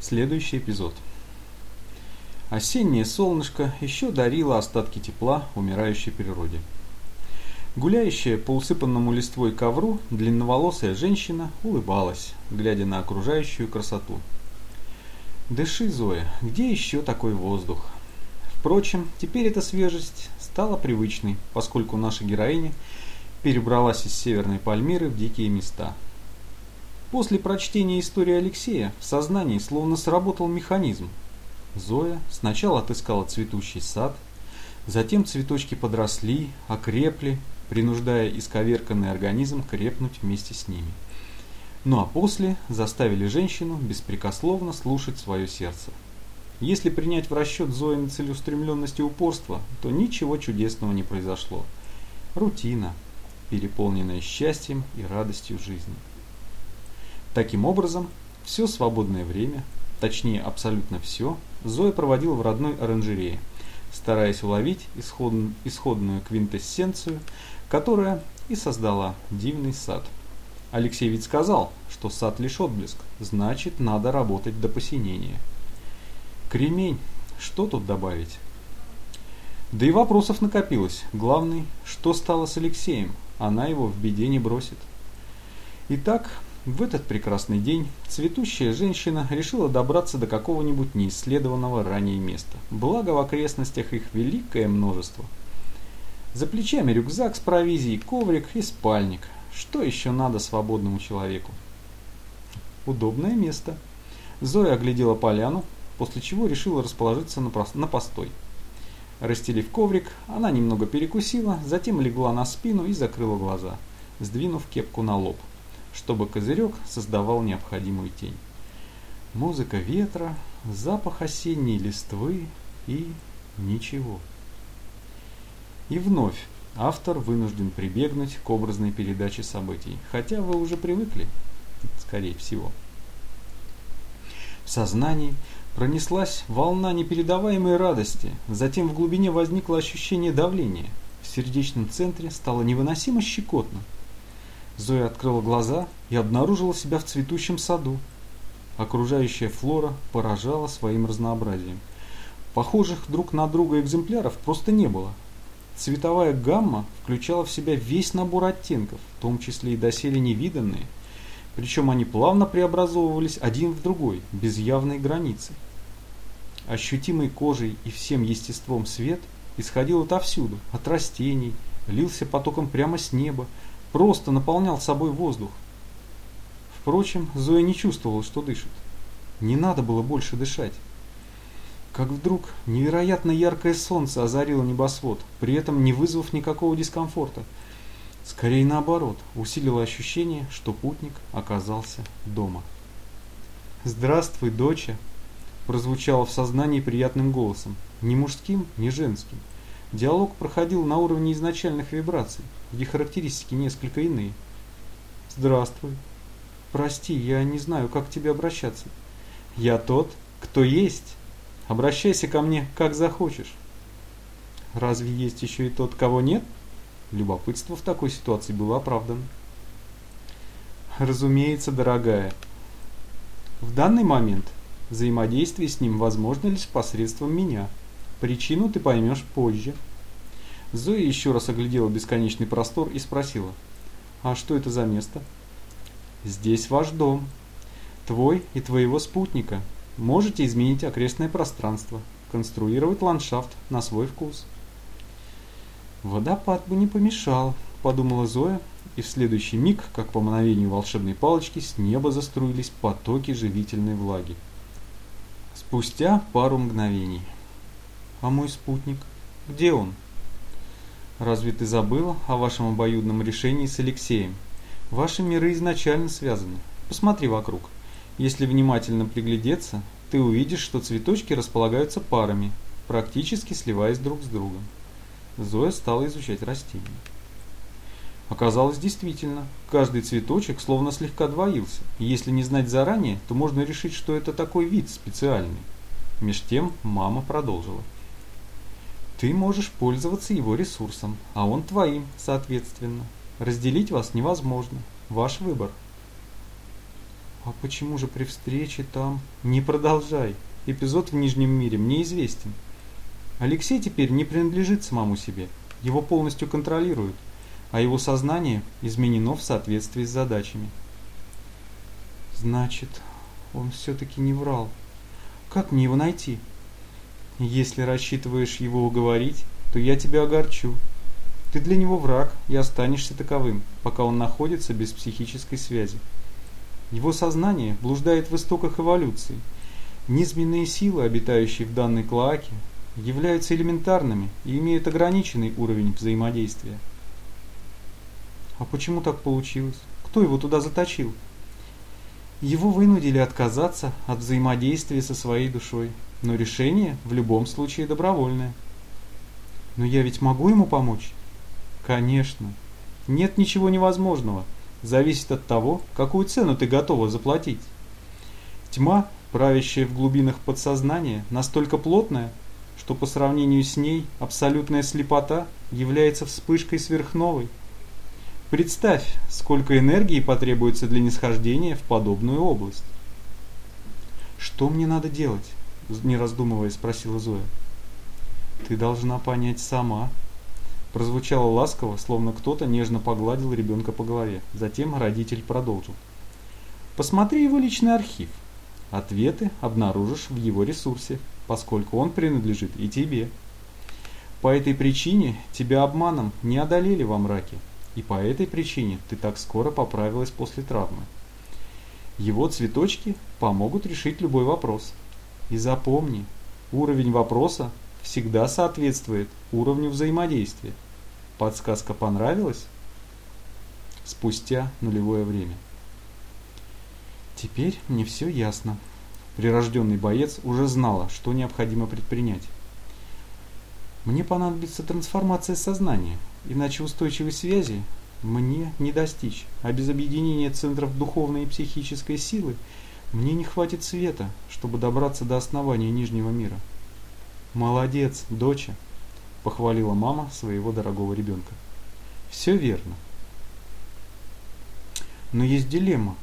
Следующий эпизод. Осеннее солнышко еще дарило остатки тепла умирающей природе. Гуляющая по усыпанному листвой ковру длинноволосая женщина улыбалась, глядя на окружающую красоту. «Дыши, Зоя, где еще такой воздух?» Впрочем, теперь эта свежесть стала привычной, поскольку наша героиня перебралась из Северной Пальмиры в дикие места. После прочтения истории Алексея в сознании словно сработал механизм. Зоя сначала отыскала цветущий сад, затем цветочки подросли, окрепли, принуждая исковерканный организм крепнуть вместе с ними. Ну а после заставили женщину беспрекословно слушать свое сердце. Если принять в расчет Зоины целеустремленность и упорство, то ничего чудесного не произошло. Рутина, переполненная счастьем и радостью жизни. Таким образом, все свободное время, точнее абсолютно все, Зоя проводила в родной оранжерее, стараясь уловить исходную, исходную квинтэссенцию, которая и создала дивный сад. Алексей ведь сказал, что сад лишь отблеск, значит надо работать до посинения. Кремень, что тут добавить? Да и вопросов накопилось. Главный, что стало с Алексеем? Она его в беде не бросит. Итак, в этот прекрасный день цветущая женщина решила добраться до какого-нибудь неисследованного ранее места. Благо в окрестностях их великое множество. За плечами рюкзак с провизией, коврик и спальник. Что еще надо свободному человеку? Удобное место. Зоя оглядела поляну, после чего решила расположиться на, на постой. Расстелив коврик, она немного перекусила, затем легла на спину и закрыла глаза, сдвинув кепку на лоб, чтобы козырек создавал необходимую тень. Музыка ветра, запах осенней листвы и ничего. И вновь автор вынужден прибегнуть к образной передаче событий, хотя вы уже привыкли, скорее всего. В сознании Пронеслась волна непередаваемой радости, затем в глубине возникло ощущение давления. В сердечном центре стало невыносимо щекотно. Зоя открыла глаза и обнаружила себя в цветущем саду. Окружающая флора поражала своим разнообразием. Похожих друг на друга экземпляров просто не было. Цветовая гамма включала в себя весь набор оттенков, в том числе и доселе невиданные, причем они плавно преобразовывались один в другой, без явной границы. Ощутимый кожей и всем естеством свет исходил отовсюду, от растений, лился потоком прямо с неба, просто наполнял собой воздух. Впрочем, Зоя не чувствовала, что дышит. Не надо было больше дышать. Как вдруг невероятно яркое солнце озарило небосвод, при этом не вызвав никакого дискомфорта. Скорее наоборот, усилило ощущение, что путник оказался дома. «Здравствуй, доча!» прозвучало в сознании приятным голосом, ни мужским, ни женским. Диалог проходил на уровне изначальных вибраций, где характеристики несколько иные. «Здравствуй. Прости, я не знаю, как к тебе обращаться. Я тот, кто есть. Обращайся ко мне, как захочешь». «Разве есть еще и тот, кого нет?» Любопытство в такой ситуации было оправдано. «Разумеется, дорогая. В данный момент Взаимодействие с ним возможно лишь посредством меня. Причину ты поймешь позже. Зоя еще раз оглядела бесконечный простор и спросила. А что это за место? Здесь ваш дом. Твой и твоего спутника. Можете изменить окрестное пространство, конструировать ландшафт на свой вкус. Водопад бы не помешал, подумала Зоя, и в следующий миг, как по мановению волшебной палочки, с неба заструились потоки живительной влаги. Спустя пару мгновений. А мой спутник? Где он? Разве ты забыла о вашем обоюдном решении с Алексеем? Ваши миры изначально связаны. Посмотри вокруг. Если внимательно приглядеться, ты увидишь, что цветочки располагаются парами, практически сливаясь друг с другом. Зоя стала изучать растения. Оказалось действительно, каждый цветочек словно слегка двоился, если не знать заранее, то можно решить, что это такой вид специальный. Меж тем мама продолжила. Ты можешь пользоваться его ресурсом, а он твоим, соответственно. Разделить вас невозможно. Ваш выбор. А почему же при встрече там? Не продолжай. Эпизод в Нижнем мире мне известен. Алексей теперь не принадлежит самому себе. Его полностью контролируют, а его сознание изменено в соответствии с задачами. Значит, он все-таки не врал. Как мне его найти? Если рассчитываешь его уговорить, то я тебя огорчу. Ты для него враг и останешься таковым, пока он находится без психической связи. Его сознание блуждает в истоках эволюции. Низменные силы, обитающие в данной клоаке, являются элементарными и имеют ограниченный уровень взаимодействия. А почему так получилось? Кто его туда заточил? Его вынудили отказаться от взаимодействия со своей душой, но решение в любом случае добровольное. Но я ведь могу ему помочь? Конечно. Нет ничего невозможного. Зависит от того, какую цену ты готова заплатить. Тьма, правящая в глубинах подсознания, настолько плотная, что по сравнению с ней абсолютная слепота является вспышкой сверхновой. Представь, сколько энергии потребуется для нисхождения в подобную область. «Что мне надо делать?» – не раздумывая спросила Зоя. «Ты должна понять сама». Прозвучало ласково, словно кто-то нежно погладил ребенка по голове. Затем родитель продолжил. «Посмотри его личный архив. Ответы обнаружишь в его ресурсе, поскольку он принадлежит и тебе. По этой причине тебя обманом не одолели во мраке, и по этой причине ты так скоро поправилась после травмы. Его цветочки помогут решить любой вопрос. И запомни, уровень вопроса всегда соответствует уровню взаимодействия. Подсказка понравилась? Спустя нулевое время. Теперь мне все ясно. Прирожденный боец уже знала, что необходимо предпринять. Мне понадобится трансформация сознания, иначе устойчивой связи мне не достичь, а без объединения центров духовной и психической силы мне не хватит света, чтобы добраться до основания Нижнего мира. «Молодец, доча!» – похвалила мама своего дорогого ребенка. «Все верно. Но есть дилемма.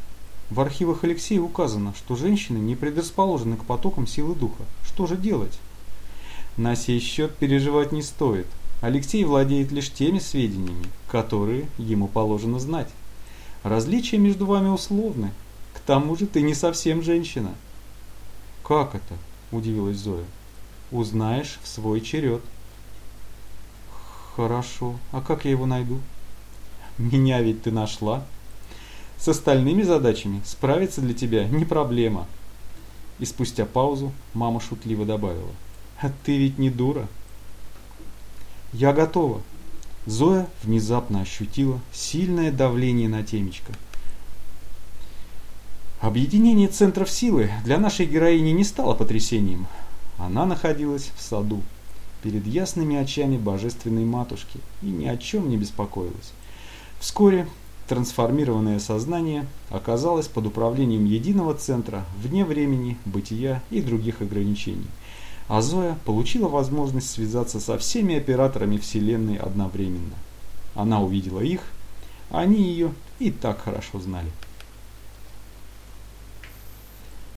В архивах Алексея указано, что женщины не предрасположены к потокам силы духа. Что же делать? На сей счет переживать не стоит. Алексей владеет лишь теми сведениями, которые ему положено знать. Различия между вами условны. К тому же ты не совсем женщина. Как это? Удивилась Зоя. Узнаешь в свой черед. Хорошо. А как я его найду? Меня ведь ты нашла. С остальными задачами справиться для тебя не проблема. И спустя паузу мама шутливо добавила. А ты ведь не дура. Я готова. Зоя внезапно ощутила сильное давление на темечко. Объединение центров силы для нашей героини не стало потрясением. Она находилась в саду, перед ясными очами божественной матушки и ни о чем не беспокоилась. Вскоре трансформированное сознание оказалось под управлением единого центра вне времени, бытия и других ограничений. А Зоя получила возможность связаться со всеми операторами Вселенной одновременно. Она увидела их, они ее и так хорошо знали.